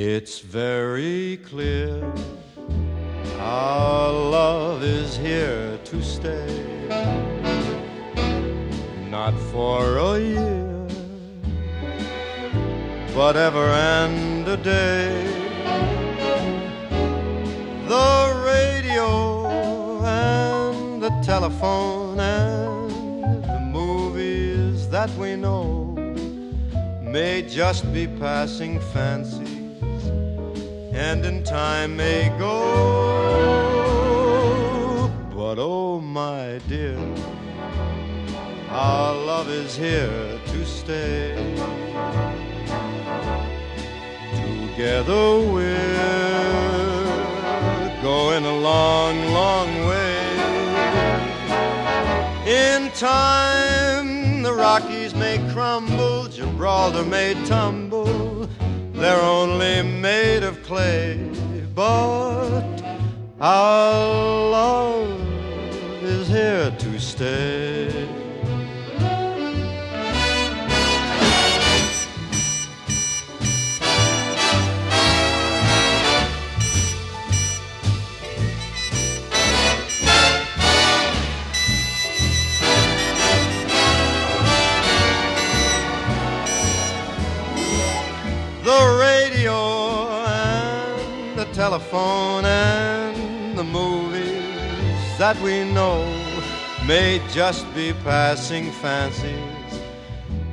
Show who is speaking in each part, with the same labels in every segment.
Speaker 1: It's very clear our love is here to stay. Not for a year, but ever and a day. The radio and the telephone and the movies that we know may just be passing fancies and in time may go. But oh, my dear, our love is here to stay. Together we're going a long, long way. In time, the Rockies may crumble, Gibraltar may tumble but our love is here to stay. Telephone and the movies that we know may just be passing fancies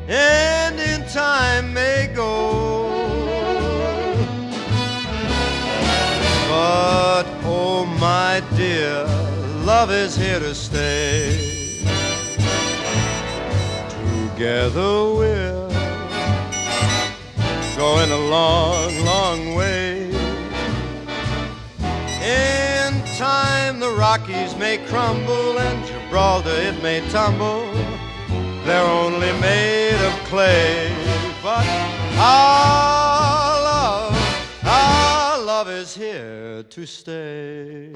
Speaker 1: and in time may go. But oh, my dear, love is here to stay. Together we're going a long, long way. The Rockies may crumble and Gibraltar it may tumble. They're only made of clay, but our love, our love is here to stay.